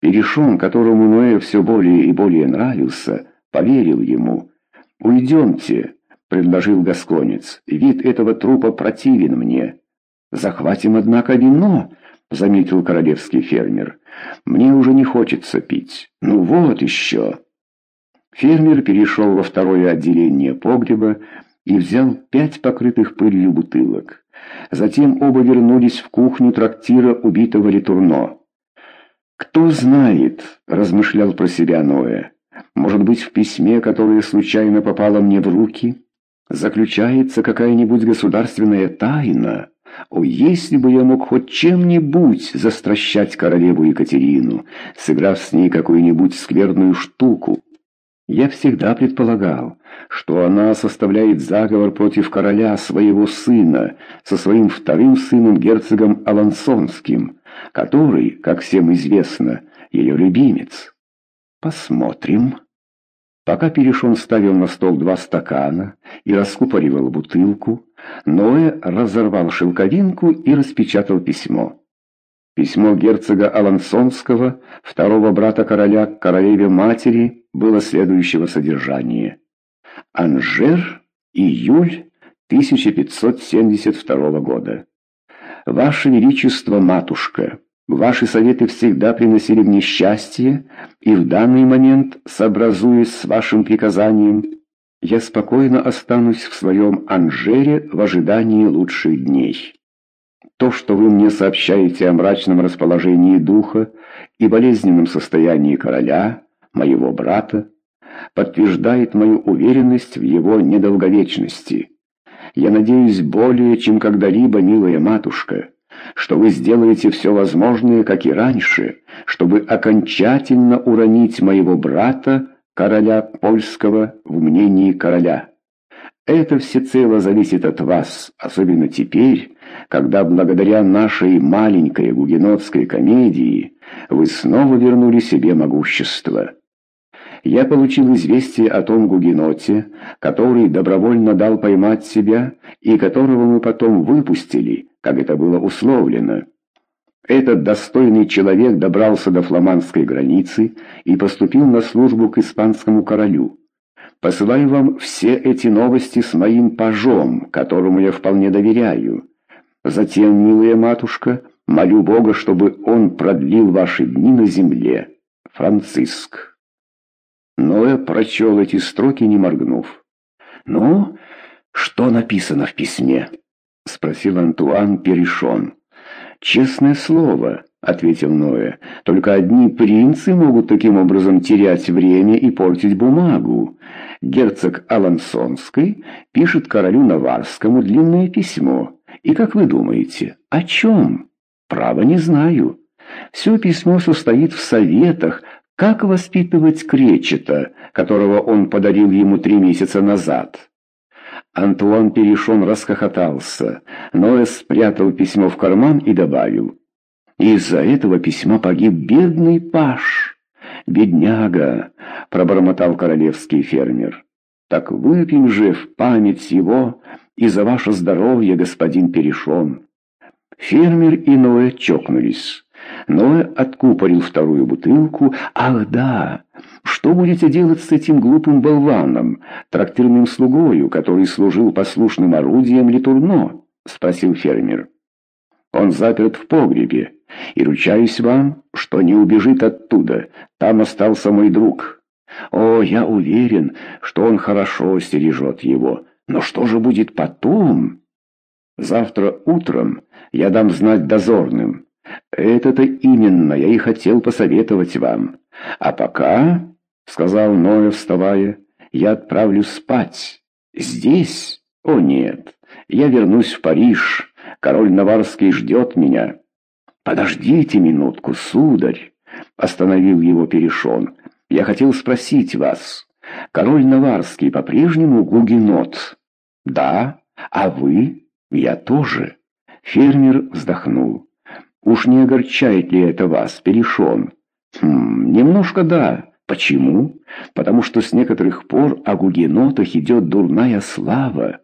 Перешон, которому Ноэ все более и более нравился, поверил ему. «Уйдемте», — предложил Гасконец. «Вид этого трупа противен мне». «Захватим, однако, вино», — заметил королевский фермер. «Мне уже не хочется пить. Ну вот еще». Фермер перешел во второе отделение погреба и взял пять покрытых пылью бутылок. Затем оба вернулись в кухню трактира убитого Литурно. «Кто знает», — размышлял про себя Ноэ, — «может быть, в письме, которое случайно попало мне в руки, заключается какая-нибудь государственная тайна?» О, если бы я мог хоть чем-нибудь застращать королеву Екатерину, сыграв с ней какую-нибудь скверную штуку. Я всегда предполагал, что она составляет заговор против короля своего сына со своим вторым сыном герцогом Алансонским, который, как всем известно, ее любимец. Посмотрим. Пока Перешон ставил на стол два стакана и раскупоривал бутылку, Ноэ разорвал шелковинку и распечатал письмо. Письмо герцога Алансонского, второго брата короля к королеве-матери, было следующего содержания. Анжер, июль 1572 года. «Ваше Величество, матушка!» Ваши советы всегда приносили мне счастье, и в данный момент, сообразуясь с вашим приказанием, я спокойно останусь в своем Анжере в ожидании лучших дней. То, что вы мне сообщаете о мрачном расположении духа и болезненном состоянии короля, моего брата, подтверждает мою уверенность в его недолговечности. Я надеюсь более, чем когда-либо, милая матушка, что вы сделаете все возможное, как и раньше, чтобы окончательно уронить моего брата, короля польского, в мнении короля. Это всецело зависит от вас, особенно теперь, когда благодаря нашей маленькой гугенотской комедии вы снова вернули себе могущество. Я получил известие о том гугеноте, который добровольно дал поймать себя и которого мы потом выпустили, как это было условлено. Этот достойный человек добрался до фламандской границы и поступил на службу к испанскому королю. Посылаю вам все эти новости с моим пажом, которому я вполне доверяю. Затем, милая матушка, молю Бога, чтобы он продлил ваши дни на земле. Франциск. Ноэ прочел эти строки, не моргнув. «Ну, что написано в письме?» — спросил Антуан Перешон. «Честное слово», — ответил Ноэ, — «только одни принцы могут таким образом терять время и портить бумагу. Герцог Алансонский пишет королю Наварскому длинное письмо. И как вы думаете, о чем? Право не знаю. Все письмо состоит в советах, как воспитывать кречета, которого он подарил ему три месяца назад». Антуан Перешон расхохотался. Ноэ спрятал письмо в карман и добавил. «Из-за этого письма погиб бедный Паш». «Бедняга!» — пробормотал королевский фермер. «Так выпьем же в память его и за ваше здоровье, господин Перешон». Фермер и Ноэ чокнулись. Ноэ откупорил вторую бутылку. «Ах, да! Что будете делать с этим глупым болваном, трактирным слугою, который служил послушным орудием Литурно?» — спросил фермер. «Он заперт в погребе, и ручаюсь вам, что не убежит оттуда. Там остался мой друг. О, я уверен, что он хорошо стережет его. Но что же будет потом?» «Завтра утром я дам знать дозорным». Это-то именно я и хотел посоветовать вам. А пока, — сказал Ноя, вставая, — я отправлюсь спать. Здесь? О, нет, я вернусь в Париж. Король Наварский ждет меня. Подождите минутку, сударь, — остановил его Перешон. Я хотел спросить вас. Король Наварский по-прежнему гугенот? Да. А вы? Я тоже. Фермер вздохнул. Уж не огорчает ли это вас, Перешон? Хм, немножко да. Почему? Потому что с некоторых пор о гугенотах идет дурная слава.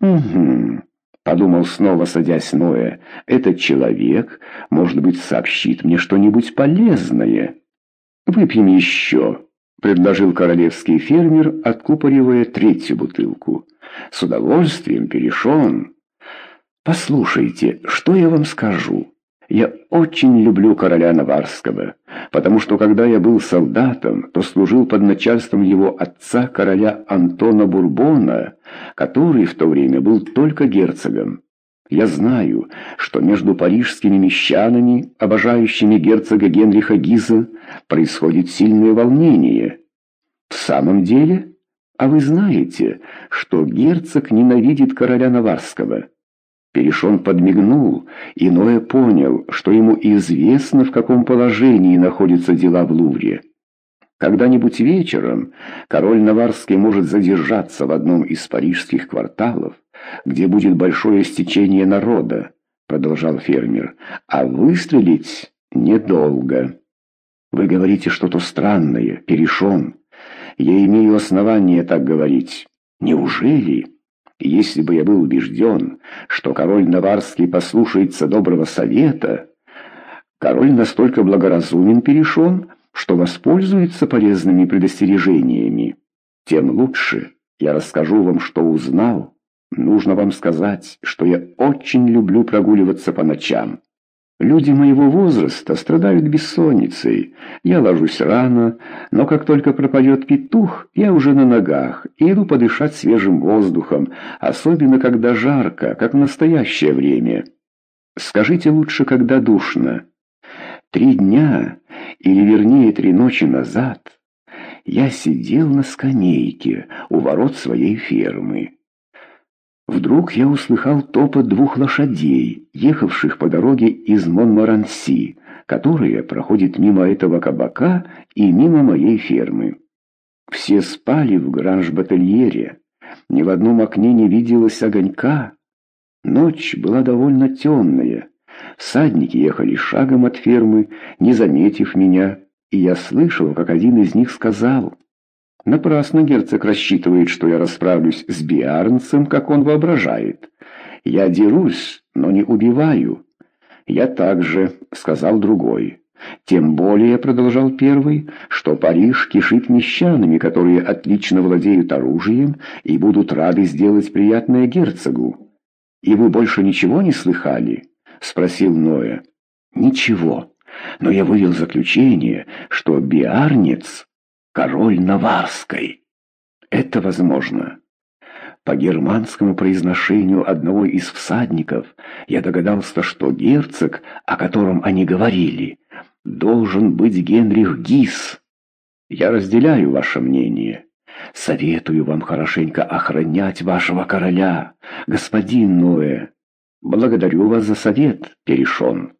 Угу. Подумал снова, садясь Ноя. Этот человек, может быть, сообщит мне что-нибудь полезное. «Выпьем еще», — предложил королевский фермер, откупоривая третью бутылку. «С удовольствием, Перешон». «Послушайте, что я вам скажу?» Я очень люблю короля Наварского, потому что когда я был солдатом, то служил под начальством его отца, короля Антона Бурбона, который в то время был только герцогом. Я знаю, что между парижскими мещанами, обожающими герцога Генриха Гиза, происходит сильное волнение. В самом деле, а вы знаете, что герцог ненавидит короля Наварского. Перешон подмигнул, и Ноэ понял, что ему известно, в каком положении находятся дела в Лувре. Когда-нибудь вечером король Наварский может задержаться в одном из парижских кварталов, где будет большое стечение народа, продолжал фермер, а выстрелить недолго. Вы говорите что-то странное, Перешон. Я имею основание так говорить. Неужели? Если бы я был убежден, что король Наварский послушается доброго совета, король настолько благоразумен перешон, что воспользуется полезными предостережениями. Тем лучше я расскажу вам, что узнал. Нужно вам сказать, что я очень люблю прогуливаться по ночам. Люди моего возраста страдают бессонницей. Я ложусь рано, но как только пропадет петух, я уже на ногах и иду подышать свежим воздухом, особенно когда жарко, как в настоящее время. Скажите лучше, когда душно. Три дня, или вернее три ночи назад, я сидел на скамейке у ворот своей фермы. Вдруг я услыхал топот двух лошадей, ехавших по дороге из Монморанси, которая проходит мимо этого кабака и мимо моей фермы. Все спали в гранж-батальере, ни в одном окне не виделось огонька. Ночь была довольно темная. Всадники ехали шагом от фермы, не заметив меня, и я слышал, как один из них сказал... Напрасно герцог рассчитывает, что я расправлюсь с Биарнцем, как он воображает. Я дерусь, но не убиваю. Я также, сказал другой. Тем более, продолжал первый, что Париж кишит мещанами, которые отлично владеют оружием и будут рады сделать приятное герцогу. «И вы больше ничего не слыхали?» — спросил Ноя. «Ничего. Но я вывел заключение, что Биарнец король Наварской. Это возможно. По германскому произношению одного из всадников я догадался, что герцог, о котором они говорили, должен быть Генрих Гис. Я разделяю ваше мнение. Советую вам хорошенько охранять вашего короля, господин Ноэ. Благодарю вас за совет, Перешон.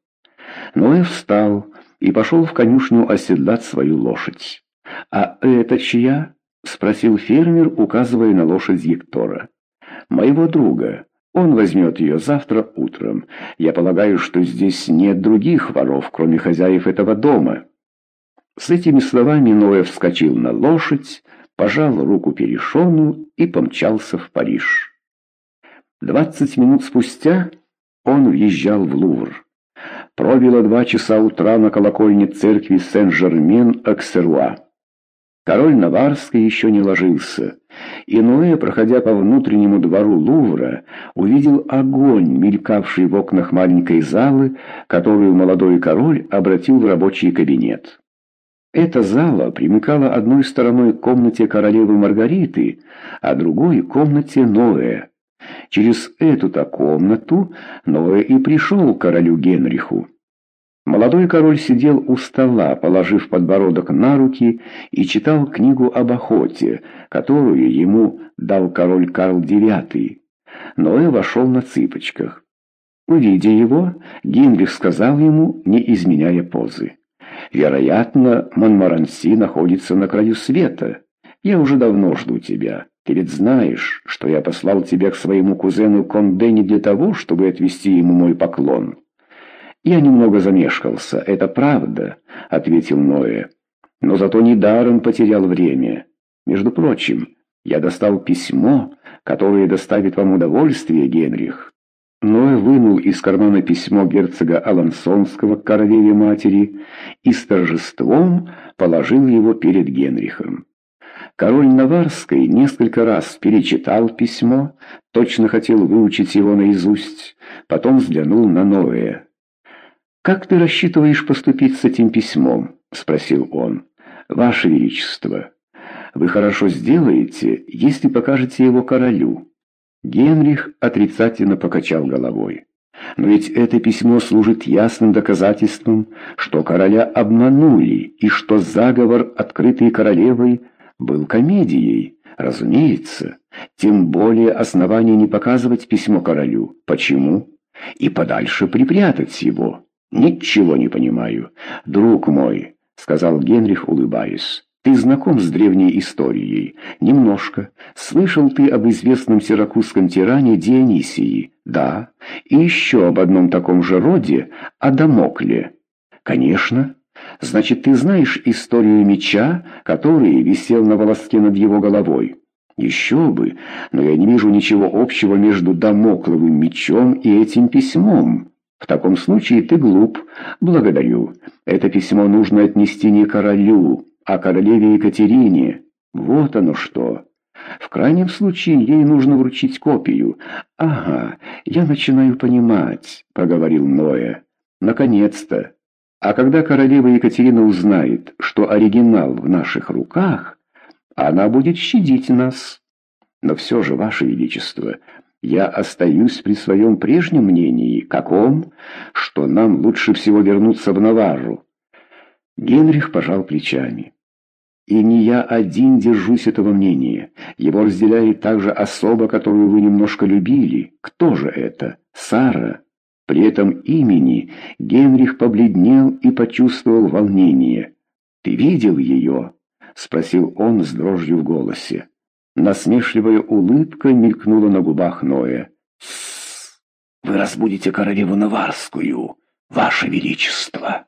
Ноэ встал и пошел в конюшню оседлать свою лошадь. «А это чья?» — спросил фермер, указывая на лошадь Гектора. «Моего друга. Он возьмет ее завтра утром. Я полагаю, что здесь нет других воров, кроме хозяев этого дома». С этими словами Ноэ вскочил на лошадь, пожал руку Перешону и помчался в Париж. Двадцать минут спустя он въезжал в Лувр. Пробило два часа утра на колокольне церкви Сен-Жермен-Аксеруа. Король Наварский еще не ложился, и Ноэ, проходя по внутреннему двору Лувра, увидел огонь, мелькавший в окнах маленькой залы, которую молодой король обратил в рабочий кабинет. Эта зала примыкала одной стороной к комнате королевы Маргариты, а другой — к комнате Ноэ. Через эту-то комнату Ноэ и пришел к королю Генриху. Молодой король сидел у стола, положив подбородок на руки, и читал книгу об охоте, которую ему дал король Карл IX. Ноэ вошел на цыпочках. Увидя его, Генрих сказал ему, не изменяя позы. «Вероятно, Монмаранси находится на краю света. Я уже давно жду тебя. Ты ведь знаешь, что я послал тебя к своему кузену Конде не для того, чтобы отвести ему мой поклон». «Я немного замешкался, это правда», — ответил Ноэ. «Но зато недаром потерял время. Между прочим, я достал письмо, которое доставит вам удовольствие, Генрих. Ноэ вынул из кармана письмо герцога Алансонского к королеве-матери и с торжеством положил его перед Генрихом. Король Наварской несколько раз перечитал письмо, точно хотел выучить его наизусть, потом взглянул на Ноэ. «Как ты рассчитываешь поступить с этим письмом?» — спросил он. «Ваше Величество, вы хорошо сделаете, если покажете его королю». Генрих отрицательно покачал головой. Но ведь это письмо служит ясным доказательством, что короля обманули, и что заговор, открытый королевой, был комедией. Разумеется, тем более основания не показывать письмо королю. Почему? И подальше припрятать его. Ничего не понимаю. Друг мой, — сказал Генрих, улыбаясь. Ты знаком с древней историей? Немножко. Слышал ты об известном сиракузском тиране Дионисии? Да. И еще об одном таком же роде, о Дамокле. Конечно. Значит, ты знаешь историю меча, который висел на волоске над его головой? Еще бы, но я не вижу ничего общего между Дамокловым мечом и этим письмом. В таком случае ты глуп. Благодарю. Это письмо нужно отнести не королю, о королеве Екатерине. Вот оно что. В крайнем случае ей нужно вручить копию. Ага, я начинаю понимать, проговорил Ноя. Наконец-то. А когда королева Екатерина узнает, что оригинал в наших руках, она будет щадить нас. Но все же, Ваше Величество, я остаюсь при своем прежнем мнении, каком, что нам лучше всего вернуться в Наварру. Генрих пожал плечами. И не я один держусь этого мнения. Его разделяет также особа, которую вы немножко любили. Кто же это? Сара. При этом имени Генрих побледнел и почувствовал волнение. «Ты видел ее?» — спросил он с дрожью в голосе. Насмешливая улыбка мелькнула на губах Ноя. «Вы разбудите королеву Наварскую, ваше величество!»